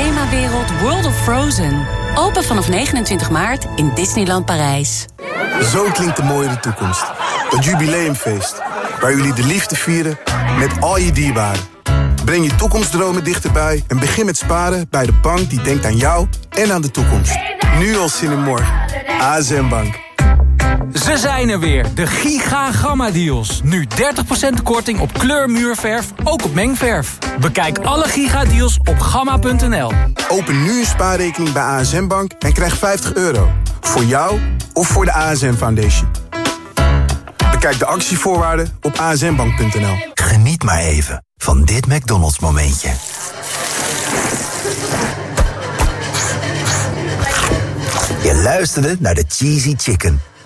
themawereld World of Frozen. Open vanaf 29 maart in Disneyland Parijs. Zo klinkt de mooie toekomst. Het jubileumfeest. Waar jullie de liefde vieren met al je dierbaren. Breng je toekomstdromen dichterbij en begin met sparen bij de bank die denkt aan jou en aan de toekomst. Nu al zin in morgen. ASM Bank. Ze zijn er weer, de Giga Gamma Deals. Nu 30% korting op kleurmuurverf, ook op mengverf. Bekijk alle Giga Deals op gamma.nl. Open nu een spaarrekening bij ASM Bank en krijg 50 euro. Voor jou of voor de ASM Foundation. Bekijk de actievoorwaarden op asmbank.nl. Geniet maar even van dit McDonald's momentje. Je luisterde naar de Cheesy Chicken.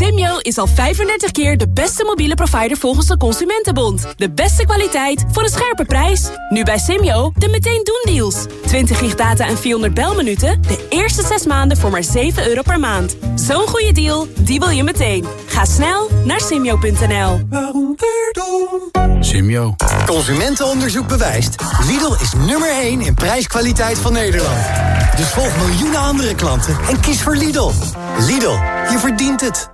Simyo is al 35 keer de beste mobiele provider volgens de Consumentenbond. De beste kwaliteit voor een scherpe prijs. Nu bij Simyo de meteen doen deals. 20 gig data en 400 belminuten. De eerste 6 maanden voor maar 7 euro per maand. Zo'n goede deal, die wil je meteen. Ga snel naar simyo.nl. Simio. Consumentenonderzoek bewijst. Lidl is nummer 1 in prijskwaliteit van Nederland. Dus volg miljoenen andere klanten en kies voor Lidl. Lidl, je verdient het.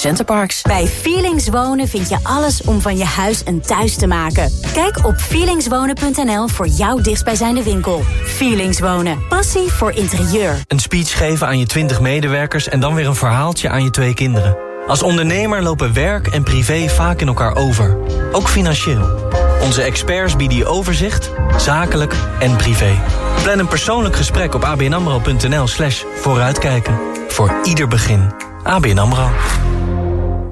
Centerparks. Bij Feelings Wonen vind je alles om van je huis een thuis te maken. Kijk op feelingswonen.nl voor jouw dichtstbijzijnde winkel. Feelings Wonen. Passie voor interieur. Een speech geven aan je 20 medewerkers en dan weer een verhaaltje aan je twee kinderen. Als ondernemer lopen werk en privé vaak in elkaar over. Ook financieel. Onze experts bieden je overzicht, zakelijk en privé. Plan een persoonlijk gesprek op abnamro.nl slash vooruitkijken. Voor ieder begin. ABN AMRO.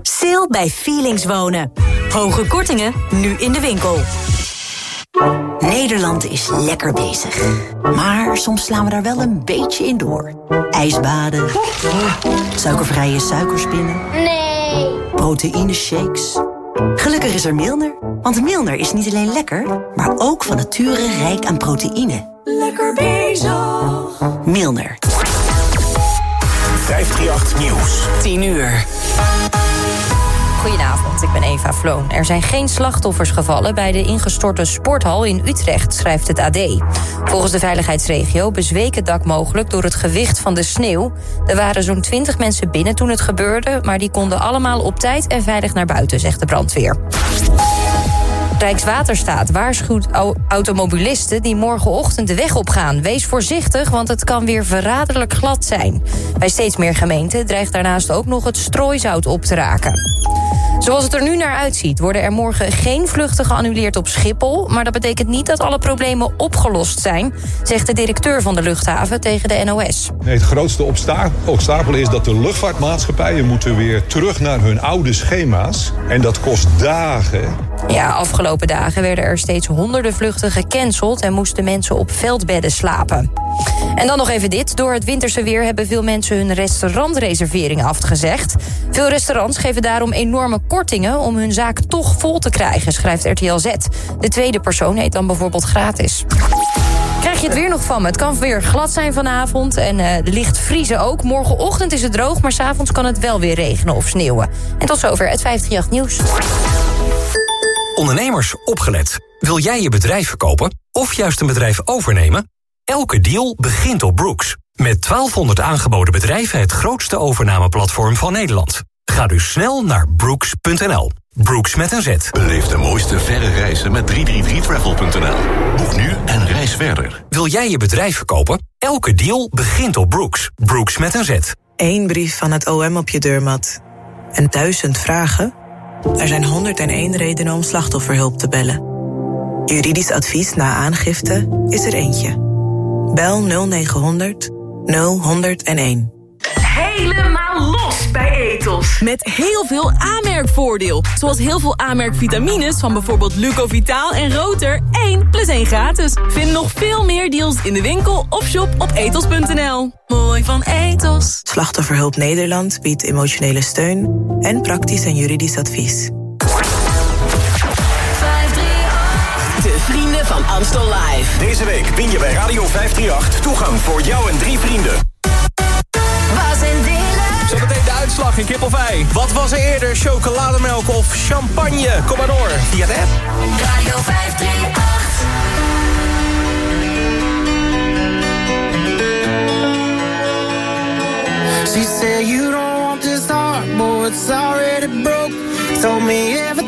Sale bij Feelings Wonen. Hoge kortingen, nu in de winkel. Nederland is lekker bezig. Maar soms slaan we daar wel een beetje in door. Ijsbaden. Suikervrije suikerspinnen. Nee. Proteïne shakes. Gelukkig is er Milner. Want Milner is niet alleen lekker, maar ook van nature rijk aan proteïne. Lekker bezig. Milner. 538 Nieuws. 10 uur. Goedenavond, ik ben Eva Vloon. Er zijn geen slachtoffers gevallen bij de ingestorte sporthal in Utrecht, schrijft het AD. Volgens de veiligheidsregio bezweek het dak mogelijk door het gewicht van de sneeuw. Er waren zo'n 20 mensen binnen toen het gebeurde, maar die konden allemaal op tijd en veilig naar buiten, zegt de brandweer. Rijkswaterstaat waarschuwt automobilisten die morgenochtend de weg opgaan. Wees voorzichtig, want het kan weer verraderlijk glad zijn. Bij steeds meer gemeenten dreigt daarnaast ook nog het strooizout op te raken. Zoals het er nu naar uitziet, worden er morgen geen vluchten geannuleerd op Schiphol. Maar dat betekent niet dat alle problemen opgelost zijn, zegt de directeur van de luchthaven tegen de NOS. Nee, het grootste obsta obstakel is dat de luchtvaartmaatschappijen moeten weer terug naar hun oude schema's. En dat kost dagen. Ja, afgelopen dagen werden er steeds honderden vluchten gecanceld en moesten mensen op veldbedden slapen. En dan nog even dit. Door het winterse weer hebben veel mensen hun restaurantreserveringen afgezegd. Veel restaurants geven daarom enorme kortingen om hun zaak toch vol te krijgen, schrijft RTL Z. De tweede persoon eet dan bijvoorbeeld gratis. Krijg je het weer nog van me? Het kan weer glad zijn vanavond en uh, licht vriezen ook. Morgenochtend is het droog, maar s'avonds kan het wel weer regenen of sneeuwen. En tot zover het 538 Nieuws. Ondernemers, opgelet. Wil jij je bedrijf verkopen of juist een bedrijf overnemen? Elke deal begint op Brooks. Met 1200 aangeboden bedrijven het grootste overnameplatform van Nederland. Ga dus snel naar brooks.nl. Brooks met een Z. Beleef de mooiste verre reizen met 333travel.nl. Boek nu en reis verder. Wil jij je bedrijf verkopen? Elke deal begint op Brooks. Brooks met een Z. Eén brief van het OM op je deurmat. En duizend vragen? Er zijn 101 redenen om slachtofferhulp te bellen. Juridisch advies na aangifte is er eentje. Bel 0900 0101. Helemaal los bij Ethos. Met heel veel aanmerkvoordeel. Zoals heel veel aanmerkvitamines van bijvoorbeeld Lucovitaal en Roter. 1 plus 1 gratis. Vind nog veel meer deals in de winkel of shop op ethos.nl. Mooi van Ethos. Slachtofferhulp Nederland biedt emotionele steun en praktisch en juridisch advies. Van Amstel Live. Deze week win je bij Radio 538 toegang voor jou en drie vrienden. Was en Dylan. Zometeen de uitslag in Kippelvij. Wat was er eerder, chocolademelk of champagne? Kom maar door, via de app. Radio 538. She said you don't want this heart, boy, it's already broke. Told me everything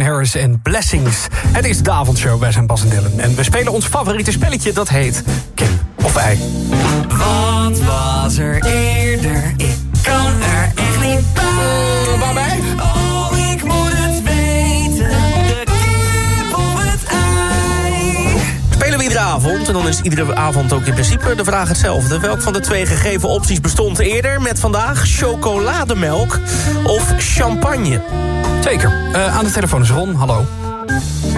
Harris en Blessings. Het is de avondshow bij zijn Bas en Dylan. En we spelen ons favoriete spelletje, dat heet Kim of Ei. Wat was er eerder? Ik kan er echt niet bij. Waarbij? Oh, ik moet het weten. De kip of het ei. Spelen we iedere avond en dan is iedere avond ook in principe de vraag hetzelfde. Welk van de twee gegeven opties bestond eerder met vandaag chocolademelk of champagne? Zeker. Eh, aan de telefoon is Ron, hallo.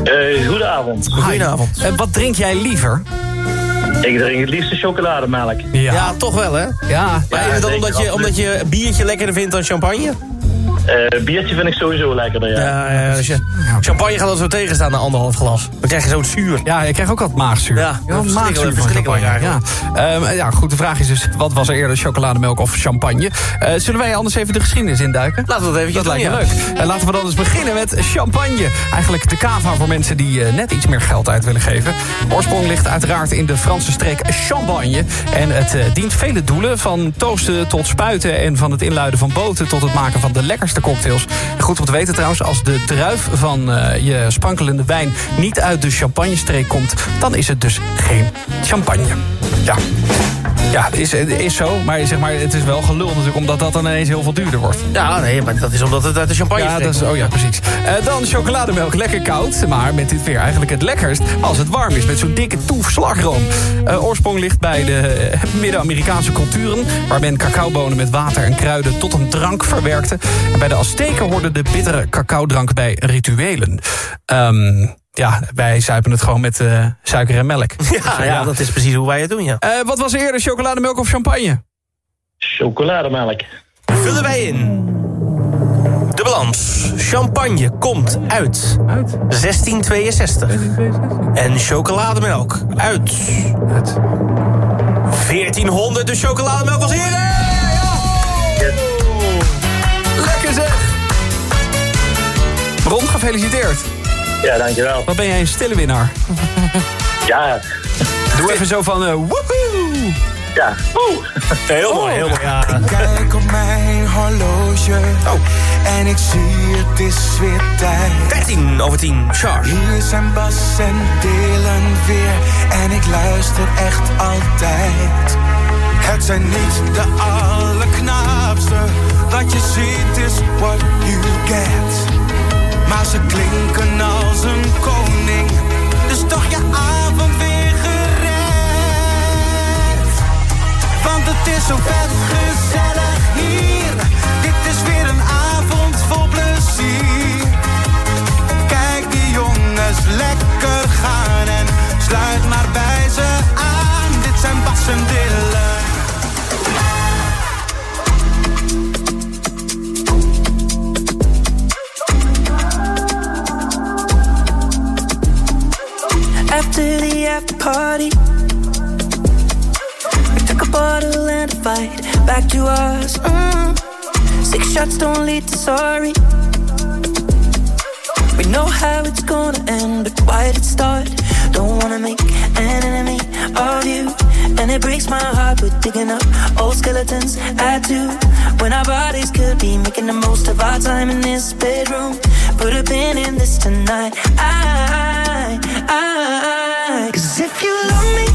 Uh, goedenavond. Goedenavond. Uh, wat drink jij liever? Ik drink het liefst chocolademelk. Ja. ja, toch wel hè? Ja. Maar is het dan omdat je, omdat je biertje lekkerder vindt dan champagne? Uh, biertje vind ik sowieso lekkerder, ja. ja, ja als je, champagne gaat al zo tegenstaan na anderhalf glas. Dan krijg je zo'n zuur. Ja, je krijgt ook wat maagzuur. Ja, ja maagzuur verschrikkelijk ja. Um, ja, goed, de vraag is dus, wat was er eerder, chocolademelk of champagne? Uh, zullen wij anders even de geschiedenis induiken? Laten we dat even Dat doen, lijkt me ja. leuk. Uh, laten we dan eens beginnen met champagne. Eigenlijk de cava voor mensen die net iets meer geld uit willen geven. Oorsprong ligt uiteraard in de Franse streek Champagne. En het dient vele doelen, van toasten tot spuiten... en van het inluiden van boten tot het maken van de lekkerste cocktails. Goed om te weten trouwens, als de druif van uh, je sprankelende wijn niet uit de champagnestreek komt, dan is het dus geen champagne. Ja. Ja, is, het is zo, maar, zeg maar het is wel gelul natuurlijk... omdat dat dan ineens heel veel duurder wordt. Ja, nee, maar dat is omdat het uit de champagne ja, dat is, Oh ja, precies. Uh, dan chocolademelk, lekker koud. Maar met dit weer eigenlijk het lekkerst als het warm is. Met zo'n dikke toef slagroom. Uh, oorsprong ligt bij de Midden-Amerikaanse culturen... waar men cacaobonen met water en kruiden tot een drank verwerkte. En bij de Azteken hoorde de bittere cacaodrank bij rituelen. Um, ja, wij zuipen het gewoon met uh, suiker en melk. Ja, ja, dat is precies hoe wij het doen, ja. Uh, wat was eerder, chocolademelk of champagne? Chocolademelk. Vullen wij in. De balans. Champagne komt uit, uit? 1662. 1662. En chocolademelk uit... uit 1400. De chocolademelk was eerder! Ja. Lekker zeg! Ron, gefeliciteerd. Ja, dankjewel. Wat ben jij een stille winnaar? ja. Doe even zo van uh, woehoe. Ja, woe. Heel mooi, heel mooi. Ja. Ik kijk op mijn horloge oh. en ik zie het is weer tijd. 13 over 10, Charles. Hier zijn Bas en Dylan weer en ik luister echt altijd. Het zijn niet de allerknaapste, wat je ziet is what you get. Maar ze klinken als een koning, dus toch je avond weer gered. Want het is zo vet gezellig hier, dit is weer een avond vol plezier. Kijk die jongens lekker gaan en sluit maar bij ze aan. Dit zijn Bas. The after party. We took a bottle and a fight back to us. Mm. Six shots don't lead to sorry. We know how it's gonna end, but why did it start? Don't wanna make an enemy of you. And it breaks my heart, we're digging up old skeletons. I do. When our bodies could be making the most of our time in this bedroom. Put a pin in this tonight. I, I, cause if you love me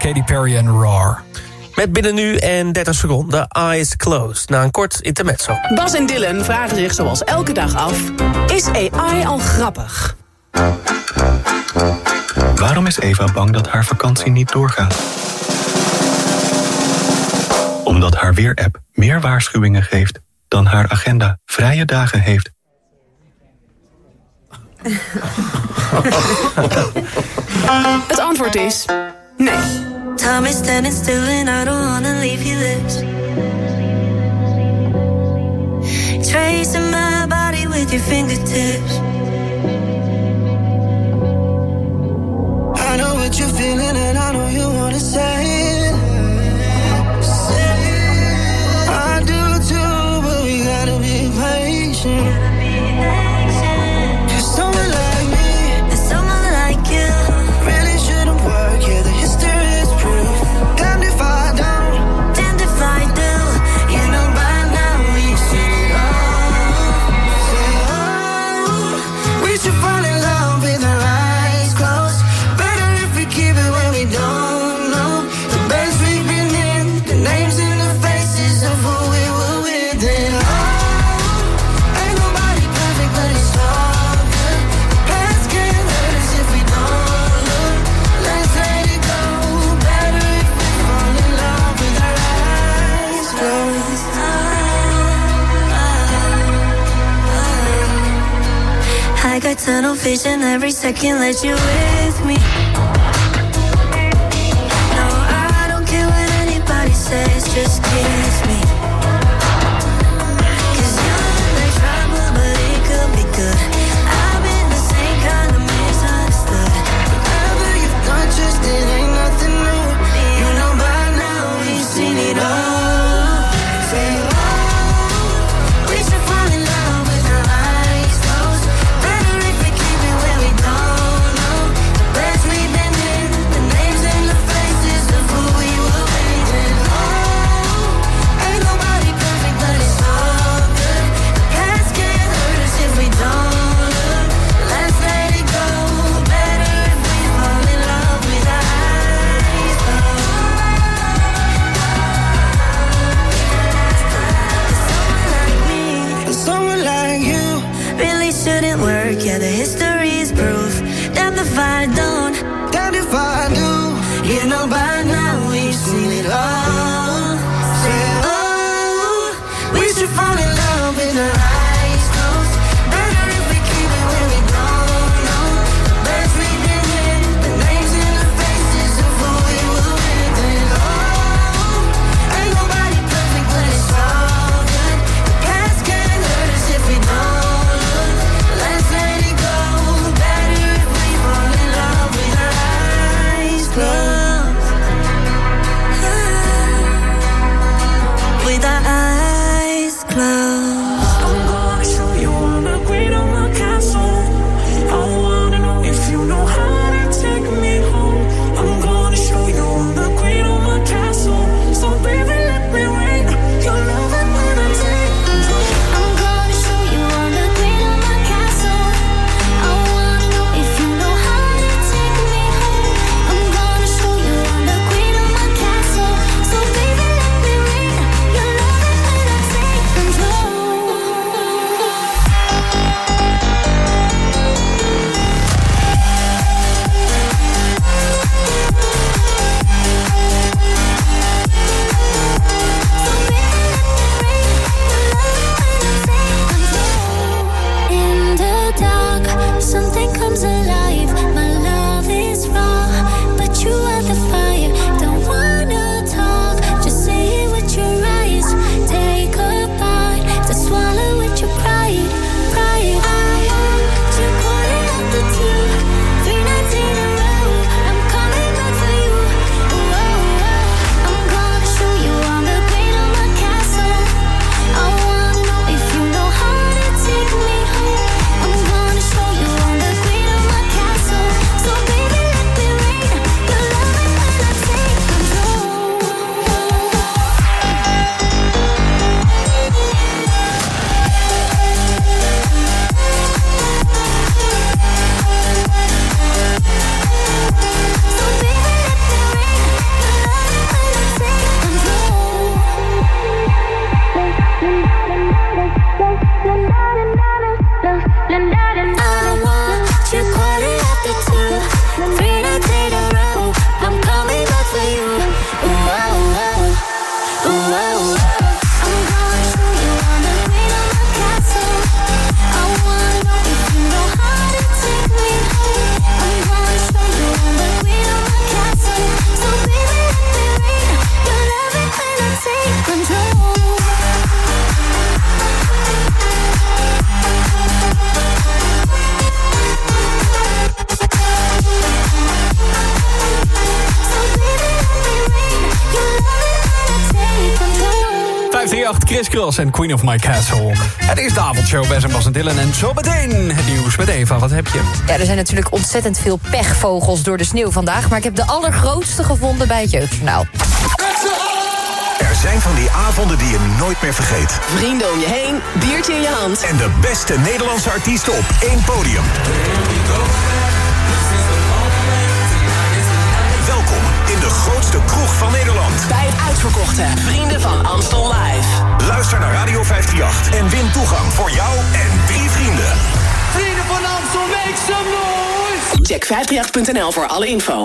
Katy Perry en Roar. Met binnen nu en 30 seconden Eyes Closed, na een kort intermezzo. Bas en Dylan vragen zich zoals elke dag af... is AI al grappig? Waarom is Eva bang dat haar vakantie niet doorgaat? Omdat haar weerapp meer waarschuwingen geeft... dan haar agenda vrije dagen heeft. Het antwoord is nee. Time is standing still and I don't wanna leave you this. Tracing my body with your fingertips. I know what you're feeling and I know you wanna say. vision every second that you're with me. Chris Cross en Queen of My Castle. Het is de avondshow bij zijn Bas en Dylan. En zo meteen het nieuws met Eva. Wat heb je? Ja, er zijn natuurlijk ontzettend veel pechvogels door de sneeuw vandaag... maar ik heb de allergrootste gevonden bij het Jeugdjournaal. Er zijn van die avonden die je nooit meer vergeet. Vrienden om je heen, biertje in je hand. En de beste Nederlandse artiesten op één podium. De grootste kroeg van Nederland. Bij het uitverkochte Vrienden van Amstel Live. Luister naar Radio 538 en win toegang voor jou en drie vrienden. Vrienden van Amstel, make some noise! Check 538.nl voor alle info.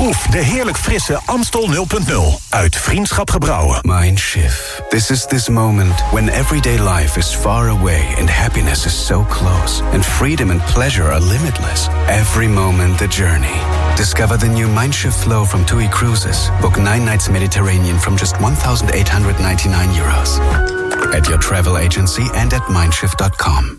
Proef de heerlijk frisse Amstel 0.0 uit Vriendschap Gebrouwen. Mindshift. This is this moment when everyday life is far away and happiness is so close and freedom and pleasure are limitless. Every moment the journey. Discover the new Mindshift flow from TUI Cruises. Book 9 nights Mediterranean from just 1899 euros. At your travel agency and at mindshift.com.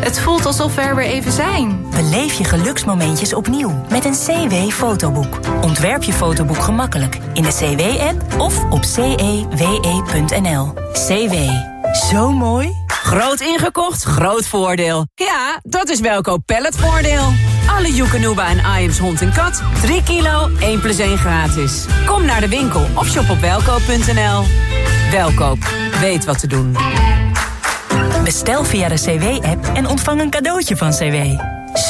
Het voelt alsof we er weer even zijn. Beleef je geluksmomentjes opnieuw met een CW-fotoboek. Ontwerp je fotoboek gemakkelijk in de CW-app of op cewe.nl. CW. Zo mooi. Groot ingekocht, groot voordeel. Ja, dat is Welkoop Palletvoordeel. Alle Joekanuba en Iams hond en kat. 3 kilo, 1 plus 1 gratis. Kom naar de winkel of shop op welkoop.nl. Welkoop, weet wat te doen. Bestel via de CW-app en ontvang een cadeautje van CW.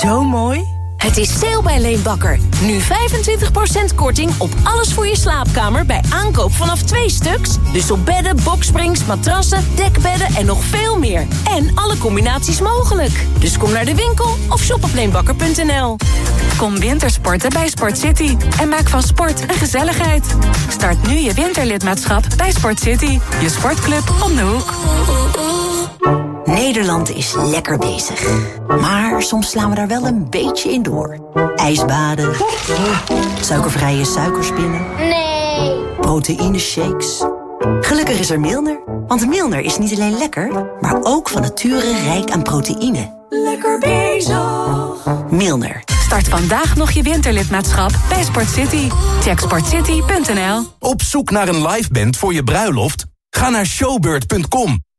Zo mooi. Het is sale bij Leenbakker. Nu 25% korting op alles voor je slaapkamer bij aankoop vanaf twee stuks. Dus op bedden, boksprings, matrassen, dekbedden en nog veel meer. En alle combinaties mogelijk. Dus kom naar de winkel of shop op leenbakker.nl. Kom wintersporten bij Sport City. En maak van sport een gezelligheid. Start nu je winterlidmaatschap bij Sport City. Je sportclub om de hoek. Nederland is lekker bezig. Maar soms slaan we daar wel een beetje in door. Ijsbaden. Suikervrije suikerspinnen. Nee. Proteïne shakes. Gelukkig is er Milner. Want Milner is niet alleen lekker, maar ook van nature rijk aan proteïne. Lekker bezig. Milner. Start vandaag nog je winterlidmaatschap bij Sport City. Check sportcity.nl. Op zoek naar een live band voor je bruiloft? Ga naar showbird.com,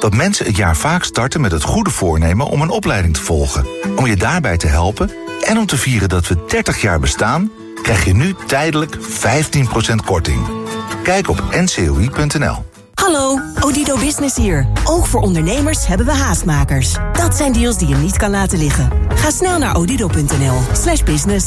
dat mensen het jaar vaak starten met het goede voornemen om een opleiding te volgen. Om je daarbij te helpen en om te vieren dat we 30 jaar bestaan, krijg je nu tijdelijk 15% korting. Kijk op ncoi.nl. Hallo, Odido Business hier. Ook voor ondernemers hebben we haastmakers. Dat zijn deals die je niet kan laten liggen. Ga snel naar odido.nl slash business.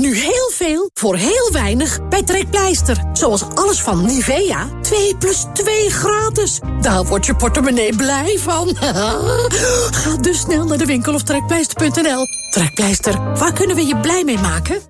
Nu heel veel voor heel weinig bij Trekpleister. Zoals alles van Nivea. 2 plus 2 gratis. Daar wordt je portemonnee blij van. Ga dus snel naar de winkel of trekpleister.nl. Trekpleister, waar kunnen we je blij mee maken?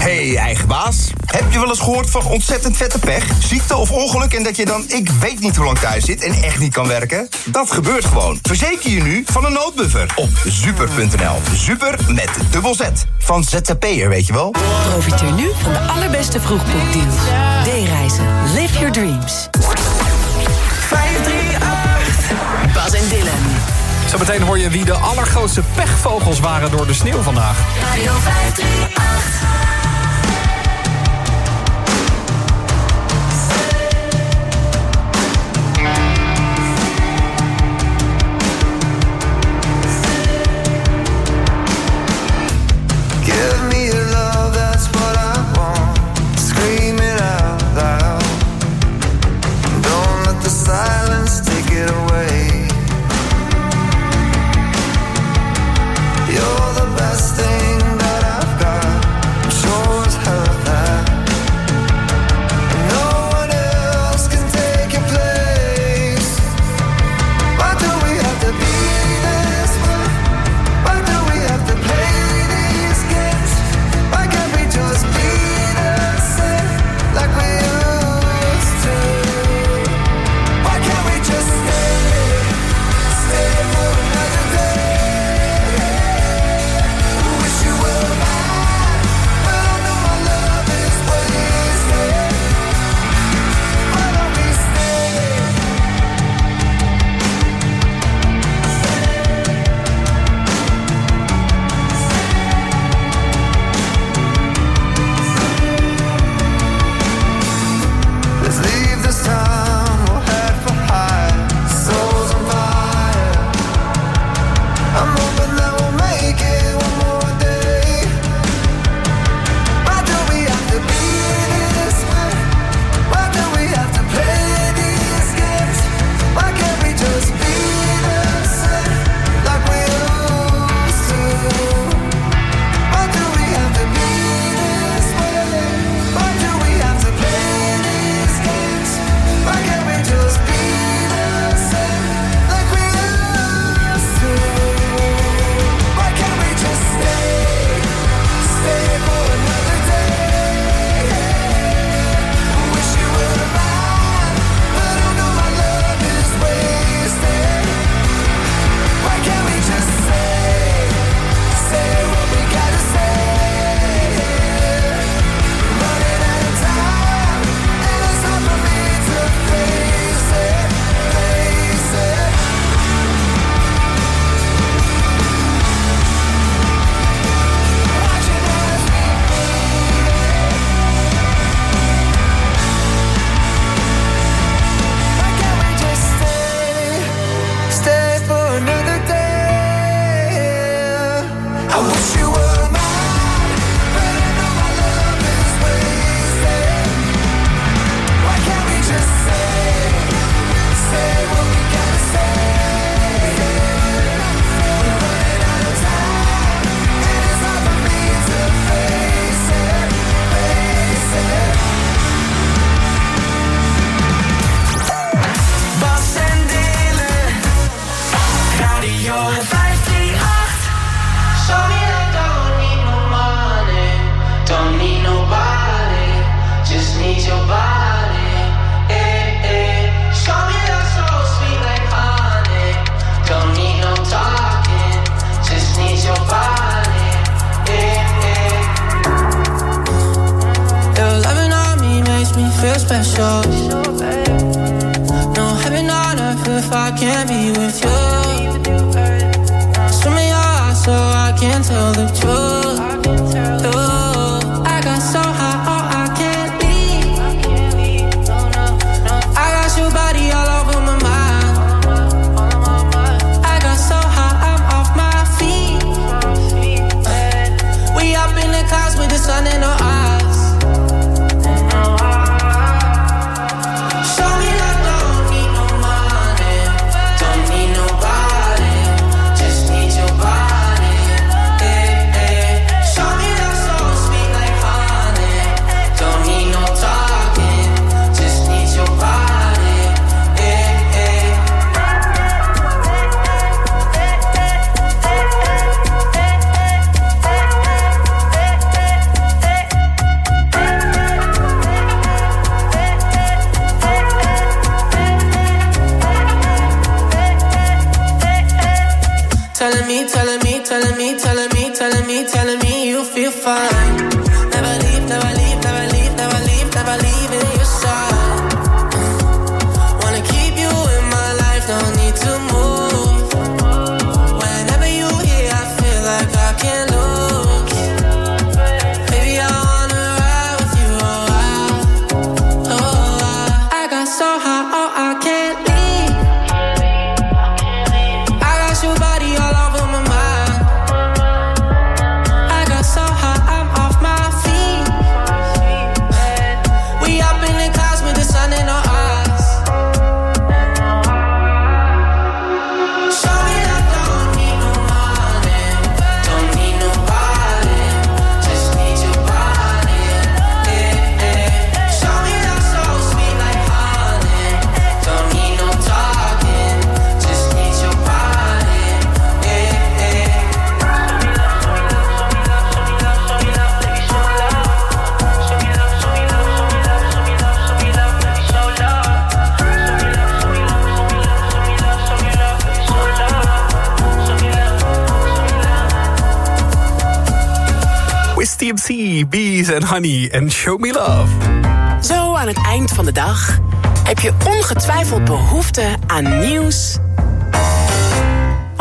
Hey, eigen baas. Heb je wel eens gehoord van ontzettend vette pech? Ziekte of ongeluk en dat je dan ik weet niet hoe lang thuis zit en echt niet kan werken? Dat gebeurt gewoon. Verzeker je nu van een noodbuffer op super.nl. Super met dubbel Z. Van ZZP'er, weet je wel. Profiteer nu van de allerbeste vroegboekdeals. D-reizen. Live your dreams. 538. Bas en Dylan. Zometeen hoor je wie de allergrootste pechvogels waren door de sneeuw vandaag. Radio stars Honey en Show Me Love. Zo aan het eind van de dag heb je ongetwijfeld behoefte aan nieuws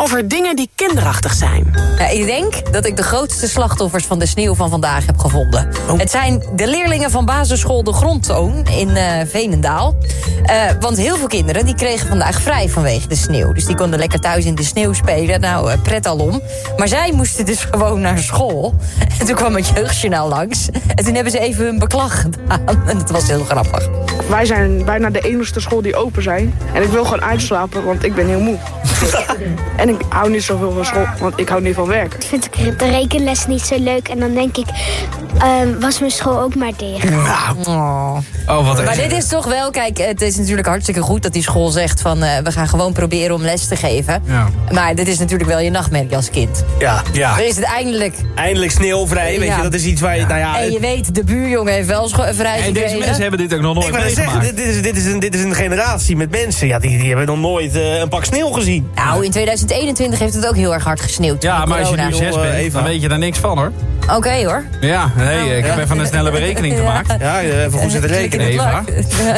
over dingen die kinderachtig zijn. Ja, ik denk dat ik de grootste slachtoffers van de sneeuw van vandaag heb gevonden. Het zijn de leerlingen van basisschool De Grondtoon in eh, Veenendaal. Eh, want heel veel kinderen die kregen vandaag vrij vanwege de sneeuw. Dus die konden lekker thuis in de sneeuw spelen. Nou, eh, pret alom. Maar zij moesten dus gewoon naar school. En toen kwam het jeugdjournaal langs. En toen hebben ze even hun beklag gedaan. En dat was heel grappig. Wij zijn bijna de enige school die open zijn. En ik wil gewoon uitslapen, want ik ben heel moe. en ik hou niet zoveel van school, want ik hou niet van vind ik de rekenles niet zo leuk. En dan denk ik, ehm, was mijn school ook maar dicht. Oh. Oh, wat Maar dit is toch wel, kijk, het is natuurlijk hartstikke goed dat die school zegt van eh, we gaan gewoon proberen om les te geven. Ja. Maar dit is natuurlijk wel je nachtmerrie als kind. Ja. Dan is het eindelijk. Eindelijk sneeuwvrij, weet Ja. je, dat is iets waar je, nou ja... en je weet, de buurjongen heeft wel vrij En deze mensen hebben dit ook nog nooit Ik wou net zeggen, dit, is, dit, is een, dit is een generatie met mensen, ja, die, die hebben nog nooit eh, een pak sneeuw gezien. Nou, in 2021 heeft het ook heel erg hard gesneeuwd. Ja, maar als je nu zes bent, dan weet je daar niks van hoor. Oké hoor. Ja, hey, ik heb even een snelle berekening gemaakt. Ja, even goed zitten rekenen. Eva.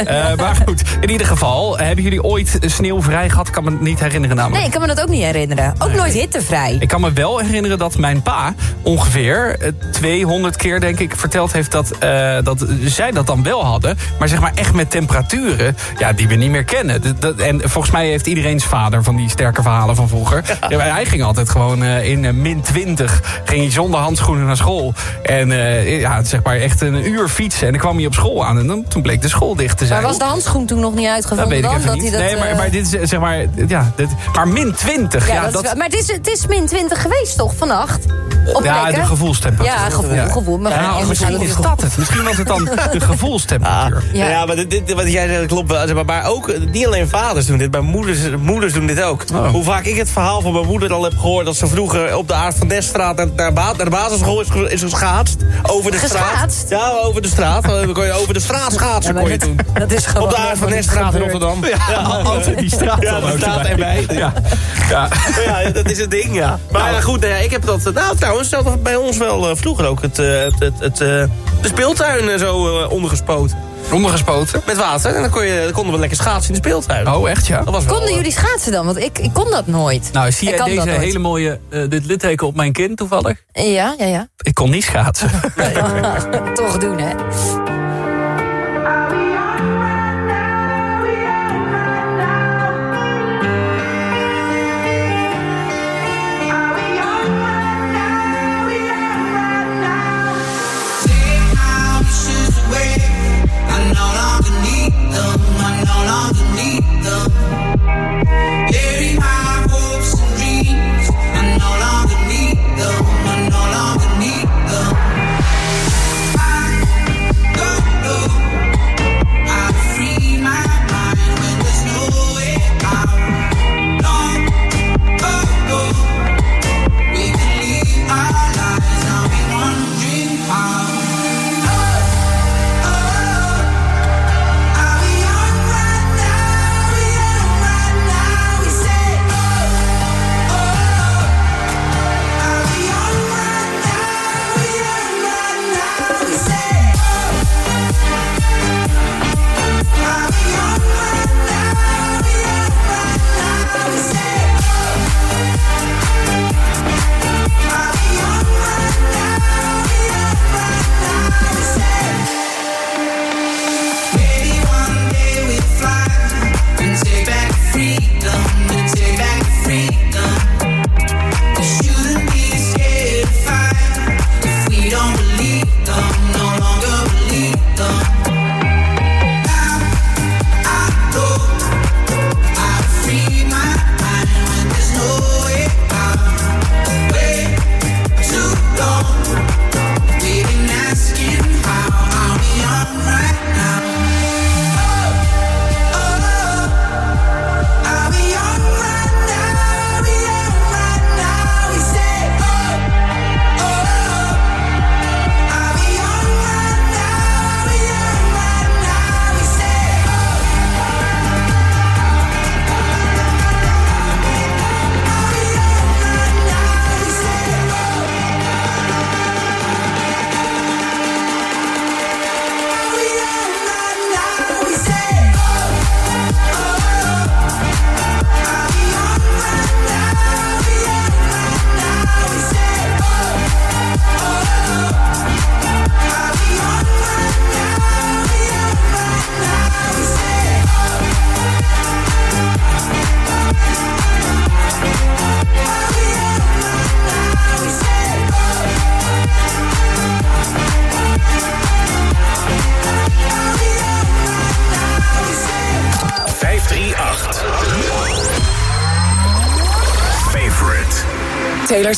Eh, maar goed, in ieder geval, hebben jullie ooit sneeuwvrij gehad? Ik kan me het niet herinneren namelijk. Nee, ik kan me dat ook niet herinneren. Ook nooit hittevrij. Ik kan me wel herinneren dat mijn pa ongeveer eh, 200 keer, denk ik, verteld heeft dat, eh, dat zij dat dan wel hadden. Maar zeg maar echt met temperaturen ja, die we niet meer kennen. Dat- en volgens mij heeft iedereen's vader van die sterke verhalen van vroeger. Ja, hij ging altijd gewoon eh, in eh, min 20, ging hij zonder handschoenen naar school. En eh, ja, zeg maar echt een uur fietsen. En dan kwam hij op school aan en dan, toen bleek de school dicht te zijn. Maar was de handschoen toen nog niet dat uitgevonden weet ik dan? even dat niet. hij dat, nee, maar, eh, maar dit is eh, zeg maar, ja, dit, maar min 20. Ja, Ja, dat is maar het is, het is min 20 geweest toch vannacht? Op ja, plekken? de gevoelstemperatuur. Ja, gevoel, gevoel. Maar Ja, misschien is dat het. Misschien was het dan de gevoelstemperatuur. Ja, Ja. maar dit, wat jij zegt klopt Maar, maar ook, niet alleen vaders doen dit, maar moeders, moeders doen dit ook. Oh. Hoe vaak ik het verhaal van mijn moeder al heb gehoord... dat ze vroeger op de Aard van Desstraat naar, naar, de basisschool is, is geschaatst. Over de Geschaatst? straat. Ja, over de straat. Dan kon je over de straat schaatsen Ja, maar kon je dat- toen. dat is gewoon Op de Aard van wat Desstraat in. Rotterdam. Ja, altijd die straat Ja, straat erbij. Ja. Ja. Ja, dat is het ding, ja. Maar ja, goed, nou ja, ik heb dat... Nou, trouwens, dat was bij ons wel eh, vroeger ook het, eh, het, het, het, de speeltuin zo eh, ondergespoten. Met water. En dan, kon je, dan konden we lekker schaatsen in de speeltuin. Oh, echt ja? Dat was wel, Konden eh, jullie schaatsen dan? Want ik, ik kon dat nooit. Nou, zie Ik jij kan dat deze nooit. hele mooie, eh, dit litteken op mijn kind toevallig? Ja, ja, ja. Ik kon niet schaatsen. Toch doen, hè?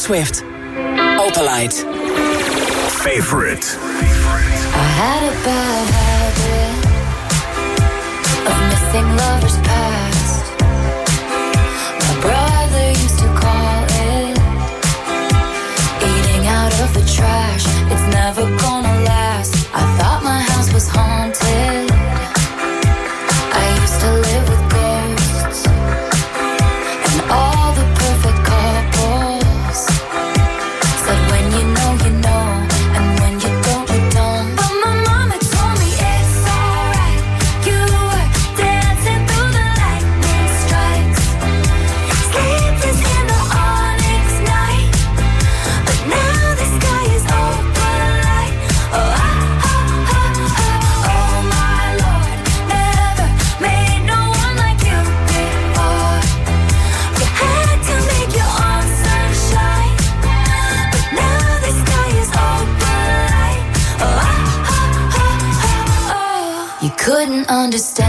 Swift. Understand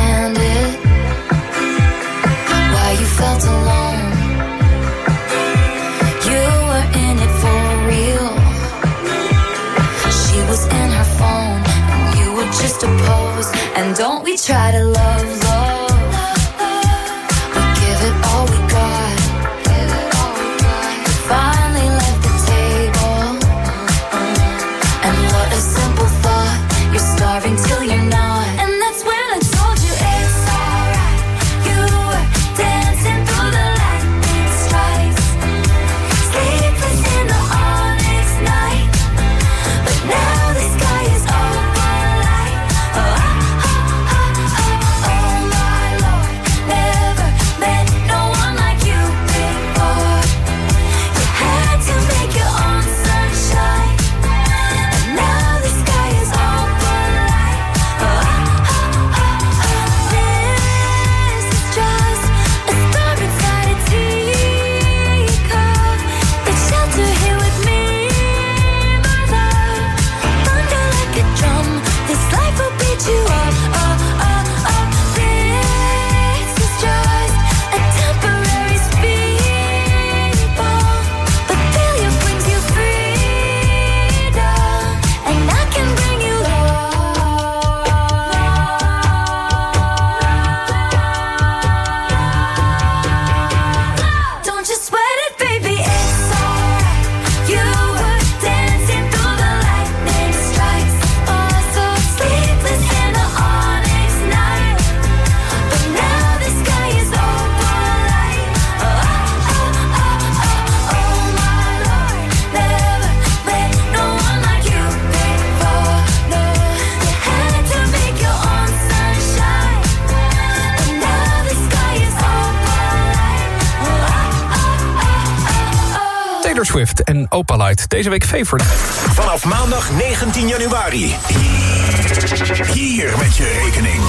Opalite. Deze week favorite. Vanaf maandag 19 januari. Hier met je rekening.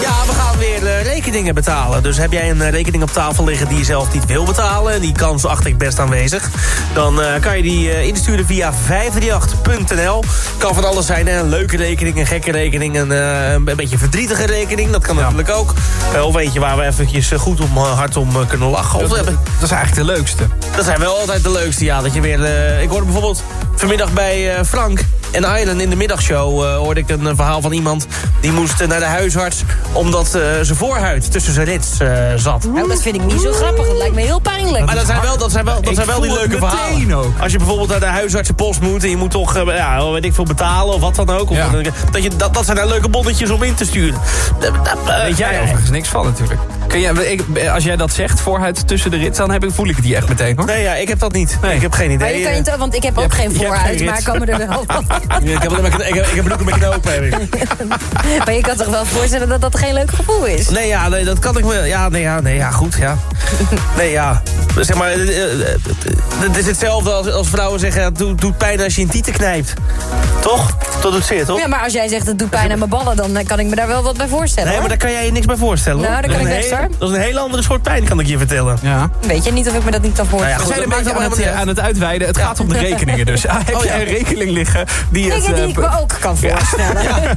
Ja, we gaan weer eh, rekeningen betalen. Dus heb jij een eh, rekening op tafel liggen die je zelf niet wil betalen... en die kans acht ik best aanwezig... dan eh, kan je die eh, insturen via 538.nl. Kan van alles zijn, hè? een leuke rekening, een gekke rekening... een, een beetje verdrietige rekening, dat kan natuurlijk ook. Of eentje waar we eventjes goed om, hard om kunnen lachen. Of hebben- Dat is eigenlijk de leukste. dat zijn wel altijd de leukste, ja. Dat je weer, ik hoorde bijvoorbeeld vanmiddag bij Frank en Aylen in de middagshow... eh, hoorde ik een verhaal van iemand die moest eh, naar de huisarts... omdat eh, zijn voorhuid tussen zijn rits eh, zat. Nou, dat vind ik niet zo grappig. Dat lijkt me heel pijnlijk. Maar dat zijn wel, dat zijn wel, dat zijn wel die leuke verhalen. ook. Als je bijvoorbeeld naar de huisartsenpost moet... en je moet toch, ja, weet ik veel, betalen of wat dan ook. Of Ja. dat, je, dat, dat zijn nou leuke bonnetjes om in te sturen. Eh, Weet jij overigens niks van natuurlijk. Kun je, ik, als jij dat zegt, voorhuid tussen de rits... dan heb ik, voel ik die echt meteen hoor. Nee, ja, ik heb dat niet. Nee. Ik heb geen Maar idee. je kan niet, want ik heb ook geen voorhuid, geen maar rits. ik kan me er wel van. ik, heb ik, heb, ik heb met knopen. heb ik. Maar je kan toch wel voorstellen dat dat geen leuk gevoel is? Nee, ja, nee, dat kan ik me... Ja, nee, ja, nee, ja, goed, ja. Nee, ja. Zeg maar, eh, eh, eh, het is hetzelfde als, als vrouwen zeggen... Het doet, doet pijn als je een tieten knijpt. Toch? Dat doet zeer, toch? Ja, maar als jij zegt het doet pijn aan mijn ballen, dan eh, kan ik me daar wel wat bij voorstellen. Nee, maar daar kan jij je niks bij voorstellen. Nou, hoor. daar kan ik best, dat is een heel andere soort pijn, kan ik je vertellen. Ja. Weet je niet of ik me dat niet kan nou voorstellen. Nou we zijn een beetje aan het, het uitweiden. Het gaat om de rekeningen dus. Ah, heb oh, je een rekening liggen die Dingen het... die eh, ik me ook kan voorstellen.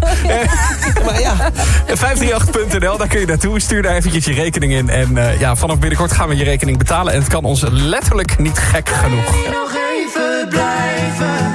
maar ja, 538.nl, daar kun je naartoe. Stuur daar eventjes je rekening in. En eh, ja, vanaf binnenkort gaan we je rekening betalen. En het kan ons letterlijk niet gek genoeg. nog even blijven?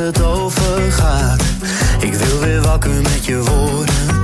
het overgaat. Ik wil weer wakker met je woorden.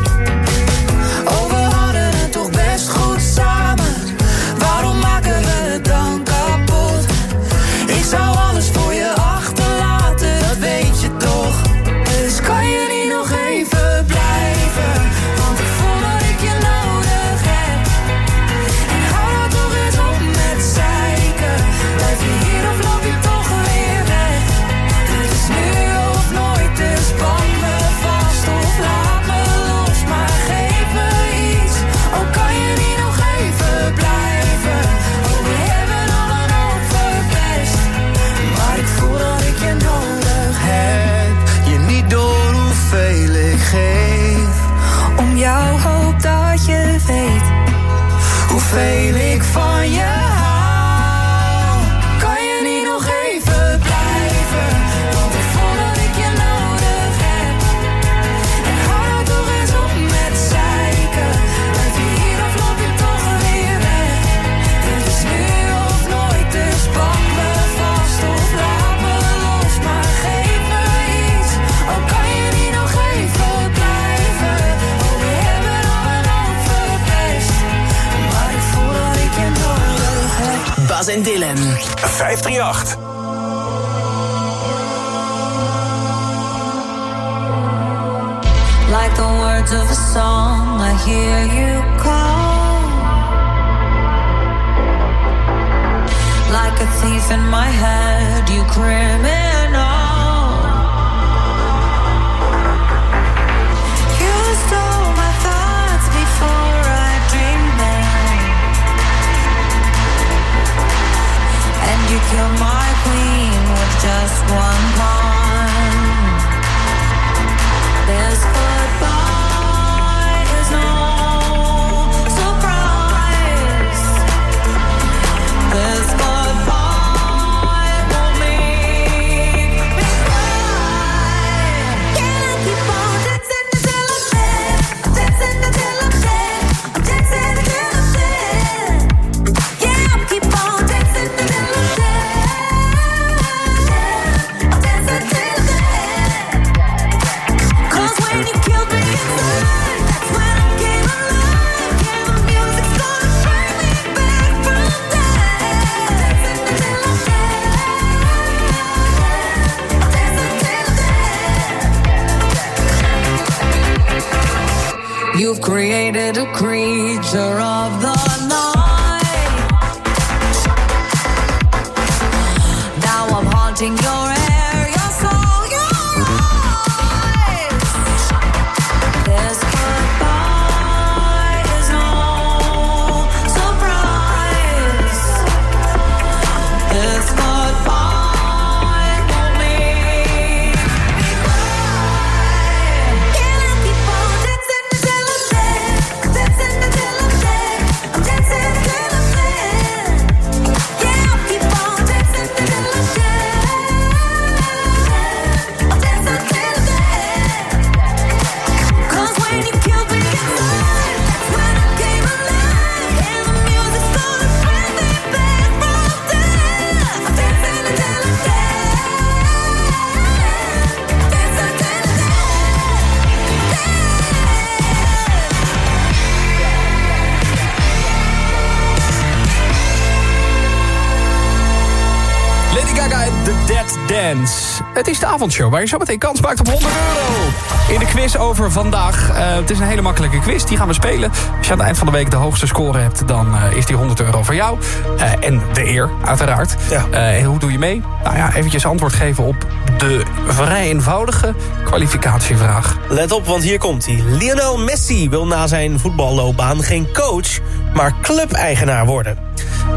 Avondshow waar je zo meteen kans maakt op 100 euro. In de quiz over vandaag. eh, het is een hele makkelijke quiz, die gaan we spelen. Als je aan het eind van de week de hoogste score hebt... dan eh, is die 100 euro voor jou. Eh, en de eer, uiteraard. Eh, hoe doe je mee? Nou ja, eventjes antwoord geven op de vrij eenvoudige kwalificatievraag. Let op, want hier komt hij. Lionel Messi wil na zijn voetballoopbaan geen coach, maar clubeigenaar worden.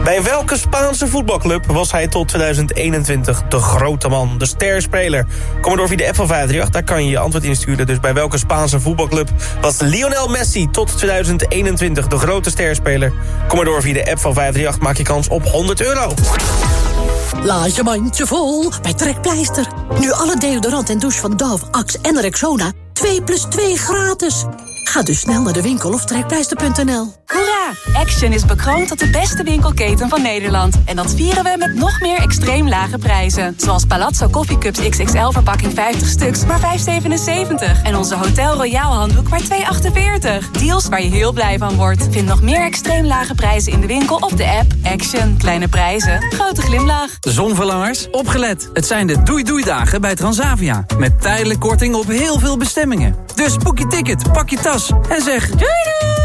Bij welke Spaanse voetbalclub was hij tot 2021 de grote man, de sterspeler? Kom maar door via de app van 538, daar kan je je antwoord insturen. Dus bij welke Spaanse voetbalclub was Lionel Messi tot 2021 de grote sterspeler? Kom maar door via de app van 538, maak je kans op 100 euro. Laat je mandje vol bij Trekpleister. Nu alle deodorant en douche van Dove, Axe en Rexona 2 plus 2 gratis. Ga dus snel naar de winkel of trekpleister.nl. Hoera! Action is bekroond tot de beste winkelketen van Nederland. En dat vieren we met nog meer extreem lage prijzen. Zoals Palazzo Coffee Cups XXL verpakking 50 stuks, maar 5,77. En onze Hotel Royal handdoek maar 2,48. Deals waar je heel blij van wordt. Vind nog meer extreem lage prijzen in de winkel of de app. Action. Kleine prijzen. Grote glimlach. Zonverlangers, opgelet. Het zijn de doei-doei-dagen bij Transavia. Met tijdelijk korting op heel veel bestemmingen. Dus boek je ticket, pak je en zeg...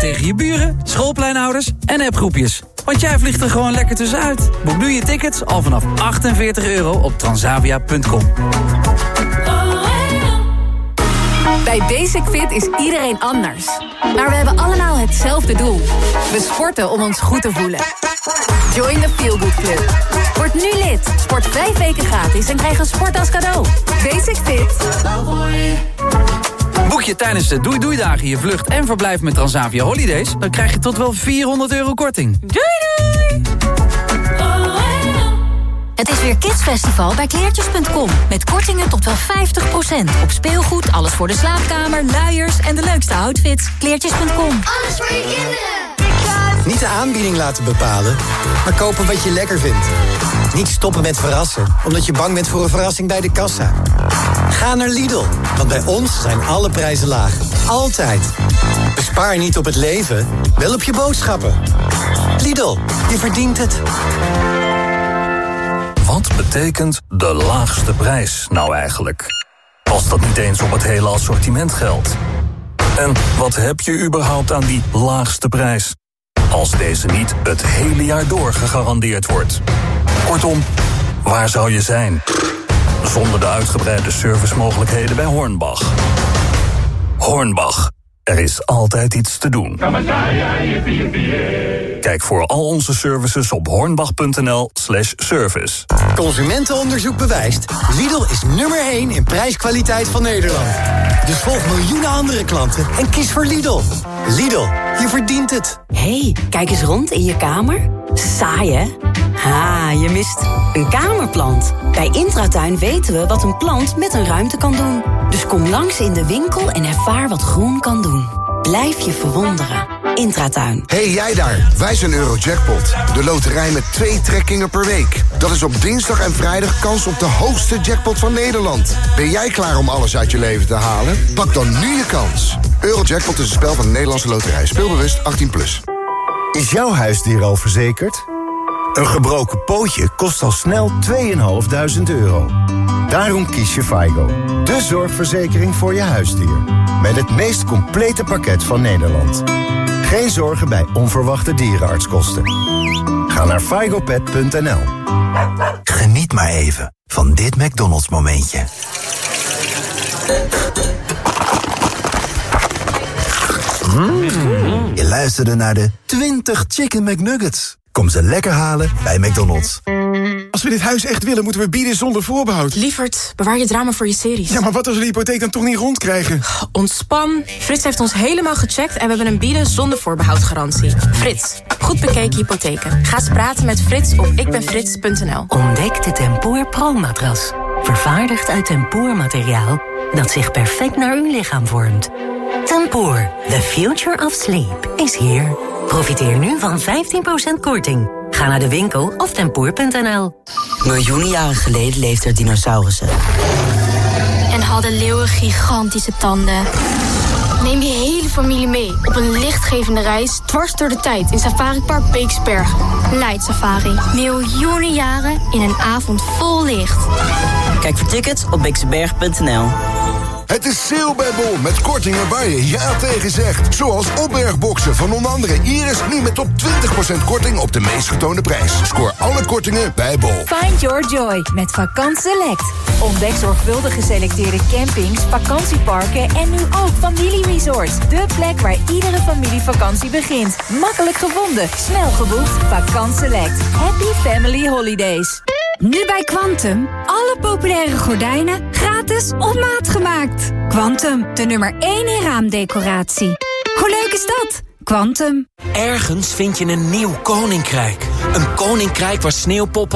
Tegen je buren, schoolpleinouders en appgroepjes. Want jij vliegt er gewoon lekker tussenuit. Boek nu je tickets al vanaf 48 euro op transavia.com. Bij Basic Fit is iedereen anders. Maar we hebben allemaal hetzelfde doel. We sporten om ons goed te voelen. Join the Feel Good Club. Word nu lid. Sport vijf weken gratis en krijg een sport als cadeau. Basic Fit. Boek je tijdens de doei-doei-dagen je vlucht en verblijf met Transavia Holidays... dan krijg je tot wel 400 euro korting. Doei doei! Het is weer Kidsfestival bij kleertjes.com. Met kortingen tot wel 50%. Op speelgoed, alles voor de slaapkamer, luiers en de leukste outfits. Kleertjes.com. Alles voor je kinderen. Niet de aanbieding laten bepalen, maar kopen wat je lekker vindt. Niet stoppen met verrassen, omdat je bang bent voor een verrassing bij de kassa. Ga naar Lidl, want bij ons zijn alle prijzen laag. Altijd. Bespaar niet op het leven, wel op je boodschappen. Lidl, je verdient het. Wat betekent de laagste prijs nou eigenlijk? Als dat niet eens op het hele assortiment geldt. En wat heb je überhaupt aan die laagste prijs? Als deze niet het hele jaar door gegarandeerd wordt. Kortom, waar zou je zijn? Zonder de uitgebreide servicemogelijkheden bij Hornbach. Hornbach, er is altijd iets te doen. Kijk voor al onze services op hornbach.nl slash service. Consumentenonderzoek bewijst. Lidl is nummer 1 in prijskwaliteit van Nederland. Dus volg miljoenen andere klanten en kies voor Lidl. Lidl, je verdient het. hey, kijk eens rond in je kamer. Saai, hè? Ha, je mist een kamerplant. Bij Intratuin weten we wat een plant met een ruimte kan doen. Dus kom langs in de winkel en ervaar wat groen kan doen. Blijf je verwonderen. Intratuin. hey, jij daar, wij zijn Eurojackpot. De loterij met twee trekkingen per week. Dat is op dinsdag en vrijdag kans op de hoogste jackpot van Nederland. Ben jij klaar om alles uit je leven te halen? Pak dan nu je kans. Eurojackpot is een spel van de Nederlandse loterij. Speelbewust 18+. Plus. Is jouw huisdier al verzekerd? Een gebroken pootje kost al snel 2.500 euro. Daarom kies je FIGO, de zorgverzekering voor je huisdier. Met het meest complete pakket van Nederland. Geen zorgen bij onverwachte dierenartskosten. Ga naar figopet.nl. Geniet maar even van dit McDonald's momentje. Mm. Je luisterde naar de 20 Chicken McNuggets. Kom ze lekker halen bij McDonald's. Als we dit huis echt willen, moeten we bieden zonder voorbehoud. Lievert, bewaar je drama voor je series. Ja, maar wat als we de hypotheek dan toch niet rondkrijgen? Ontspan. Frits heeft ons helemaal gecheckt en we hebben een bieden zonder voorbehoud garantie. Frits, goed bekeken hypotheken. Ga eens praten met Frits op ikbenfrits.nl. Ontdek de Tempoor Pro-matras. Vervaardigd uit tempoormateriaal dat zich perfect naar uw lichaam vormt. Tempoor, the future of sleep, is here. Profiteer nu van 15% korting. Ga naar de winkel of tempoor.nl. Miljoenen jaren geleden leefden er dinosaurussen. En hadden leeuwen gigantische tanden. Neem je hele familie mee op een lichtgevende reis dwars door de tijd in Safari Park Beeksbergen. Light Safari. Miljoenen jaren in een avond vol licht. Kijk voor tickets op beekseberg.nl. Het is sale bij Bol met kortingen waar je ja tegen zegt. Zoals opbergboxen van onder andere Iris nu met tot 20% korting op de meest getoonde prijs. Scoor alle kortingen bij Bol. Find your joy met Vakant Select. Ontdek zorgvuldig geselecteerde campings, vakantieparken en nu ook familieresorts. De plek waar iedere familievakantie begint. Makkelijk gevonden, snel geboekt. Vakant Select. Happy Family Holidays. Nu bij Quantum. Alle populaire gordijnen gratis op maat gemaakt. Quantum, de nummer 1 in raamdecoratie. Hoe leuk is dat? Quantum. Ergens vind je een nieuw koninkrijk. Een koninkrijk waar sneeuwpoppen